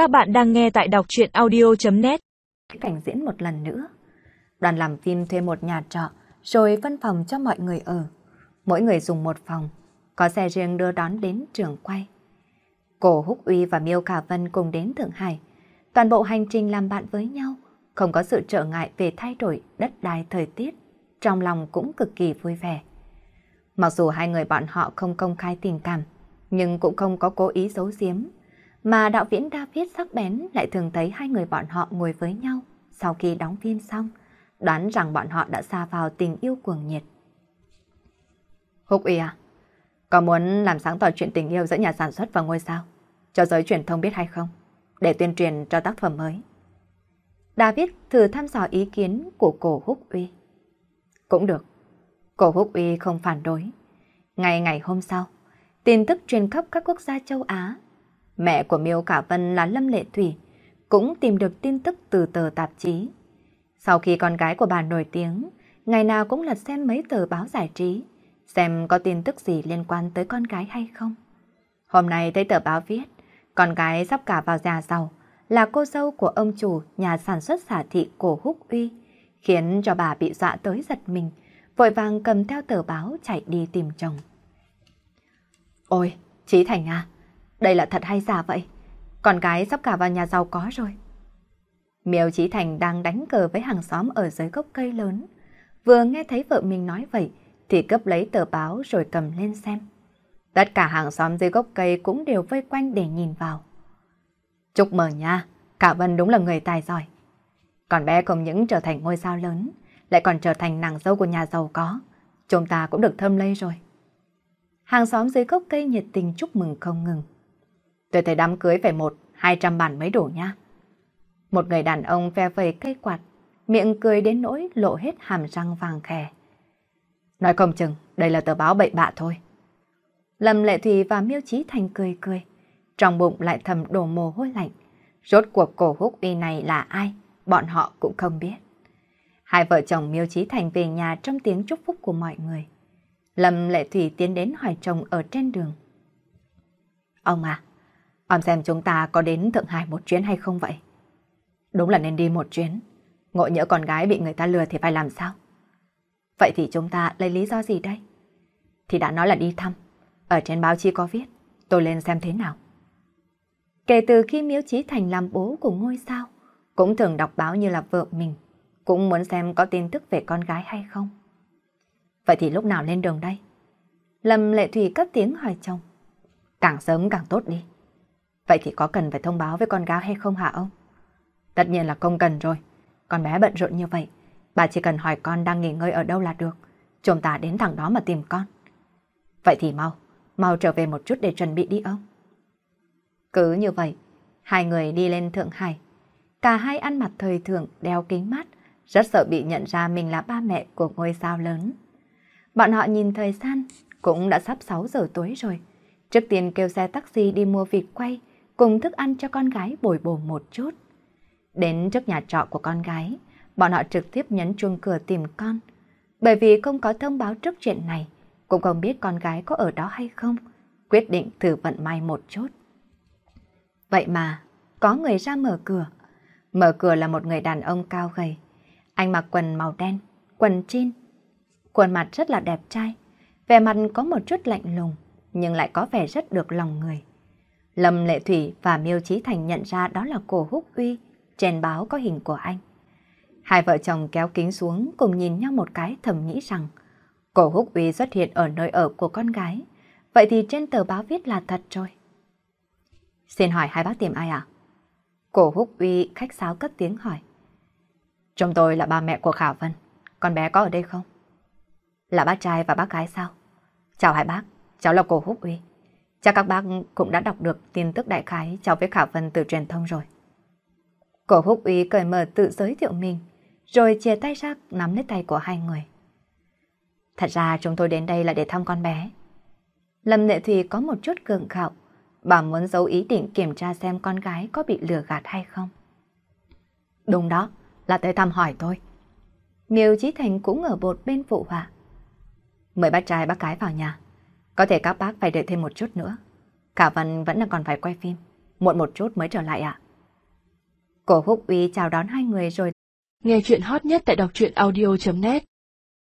Các bạn đang nghe tại đọc chuyện audio.net Cảnh diễn một lần nữa. Đoàn làm phim thuê một nhà trọ, rồi phân phòng cho mọi người ở. Mỗi người dùng một phòng, có xe riêng đưa đón đến trường quay. Cổ Húc Uy và Miêu Khả Vân cùng đến Thượng Hải. Toàn bộ hành trình làm bạn với nhau, không có sự trở ngại về thay đổi đất đai thời tiết. Trong lòng cũng cực kỳ vui vẻ. Mặc dù hai người bọn họ không công khai tình cảm, nhưng cũng không có cố ý giấu giếm. Mà đạo diễn David sắc bén lại thường thấy hai người bọn họ ngồi với nhau sau khi đóng phim xong, đoán rằng bọn họ đã xa vào tình yêu cuồng nhiệt. Húc Uy à, có muốn làm sáng tỏ chuyện tình yêu giữa nhà sản xuất và ngôi sao, cho giới truyền thông biết hay không, để tuyên truyền cho tác phẩm mới? David thử thăm dò ý kiến của cổ Húc Uy. Cũng được. Cổ Húc Uy không phản đối. Ngày ngày hôm sau, tin tức truyền khắp các quốc gia châu Á. Mẹ của Miêu Cả Vân là Lâm Lệ Thủy, cũng tìm được tin tức từ tờ tạp chí. Sau khi con gái của bà nổi tiếng, ngày nào cũng lật xem mấy tờ báo giải trí, xem có tin tức gì liên quan tới con gái hay không. Hôm nay thấy tờ báo viết, con gái sắp cả vào già giàu, là cô dâu của ông chủ nhà sản xuất xả thị Cổ Húc Uy, khiến cho bà bị dọa tới giật mình, vội vàng cầm theo tờ báo chạy đi tìm chồng. Ôi, Chí Thành à, đây là thật hay giả vậy? Con gái sắp cả vào nhà giàu có rồi. Miêu Chí Thành đang đánh cờ với hàng xóm ở dưới gốc cây lớn. Vừa nghe thấy vợ mình nói vậy, thì cấp lấy tờ báo rồi cầm lên xem. Tất cả hàng xóm dưới gốc cây cũng đều vây quanh để nhìn vào. Chúc mừng nha, cả Vân đúng là người tài giỏi. Còn bé không những trở thành ngôi sao lớn, lại còn trở thành nàng dâu của nhà giàu có. Chúng ta cũng được thơm lây rồi. Hàng xóm dưới gốc cây nhiệt tình chúc mừng không ngừng. Tôi thấy đám cưới phải một, hai trăm bản mới đủ nha. Một người đàn ông phe vầy cây quạt, miệng cười đến nỗi lộ hết hàm răng vàng khè. Nói không chừng, đây là tờ báo bậy bạ thôi. Lâm Lệ Thùy và Miêu Chí Thành cười cười, trong bụng lại thầm đổ mồ hôi lạnh. Rốt cuộc cổ húc uy này là ai, bọn họ cũng không biết. Hai vợ chồng Miêu Chí Thành về nhà trong tiếng chúc phúc của mọi người. Lâm Lệ Thủy tiến đến hỏi chồng ở trên đường. Ông à, ông xem chúng ta có đến Thượng Hải một chuyến hay không vậy? Đúng là nên đi một chuyến. Ngộ nhỡ con gái bị người ta lừa thì phải làm sao? Vậy thì chúng ta lấy lý do gì đây? Thì đã nói là đi thăm. Ở trên báo chí có viết, tôi lên xem thế nào. Kể từ khi Miếu Chí Thành làm bố của ngôi sao, cũng thường đọc báo như là vợ mình, cũng muốn xem có tin tức về con gái hay không. Vậy thì lúc nào lên đường đây? Lâm Lệ Thủy cất tiếng hỏi chồng. Càng sớm càng tốt đi. Vậy thì có cần phải thông báo với con gái hay không hả ông? Tất nhiên là không cần rồi. Con bé bận rộn như vậy. Bà chỉ cần hỏi con đang nghỉ ngơi ở đâu là được. Chúng ta đến thẳng đó mà tìm con. Vậy thì mau, mau trở về một chút để chuẩn bị đi ông. Cứ như vậy, hai người đi lên Thượng Hải. Cả hai ăn mặc thời thượng đeo kính mắt, rất sợ bị nhận ra mình là ba mẹ của ngôi sao lớn. Bọn họ nhìn thời gian, cũng đã sắp 6 giờ tối rồi. Trước tiên kêu xe taxi đi mua vịt quay, cùng thức ăn cho con gái bồi bổ một chút. Đến trước nhà trọ của con gái, bọn họ trực tiếp nhấn chuông cửa tìm con. Bởi vì không có thông báo trước chuyện này, cũng không biết con gái có ở đó hay không, quyết định thử vận may một chút. Vậy mà, có người ra mở cửa. Mở cửa là một người đàn ông cao gầy. Anh mặc quần màu đen, quần jean. Khuôn mặt rất là đẹp trai, vẻ mặt có một chút lạnh lùng, nhưng lại có vẻ rất được lòng người. Lâm Lệ Thủy và Miêu Chí Thành nhận ra đó là cổ húc uy, trên báo có hình của anh. Hai vợ chồng kéo kính xuống cùng nhìn nhau một cái thầm nghĩ rằng cổ húc uy xuất hiện ở nơi ở của con gái. Vậy thì trên tờ báo viết là thật rồi. Xin hỏi hai bác tìm ai ạ? Cổ húc uy khách sáo cất tiếng hỏi. Chúng tôi là ba mẹ của Khả Vân. Con bé có ở đây không? Là bác trai và bác gái sao? Chào hai bác, cháu là cổ húc uy. Chắc các bác cũng đã đọc được tin tức đại khái cháu với Khả Vân từ truyền thông rồi. Cổ húc úy cởi mở tự giới thiệu mình, rồi chia tay ra nắm lấy tay của hai người. Thật ra chúng tôi đến đây là để thăm con bé. Lâm Nệ Thùy có một chút cường khạo, bà muốn giấu ý định kiểm tra xem con gái có bị lừa gạt hay không. Đúng đó, là tới thăm hỏi thôi. Miêu Chí Thành cũng ở bột bên phụ họa. Mời bác trai bác gái vào nhà. Có thể các bác phải đợi thêm một chút nữa. Cả Vân vẫn là còn phải quay phim. Muộn một chút mới trở lại ạ. Cổ húc uy chào đón hai người rồi. Nghe chuyện hot nhất tại đọc truyện audio.net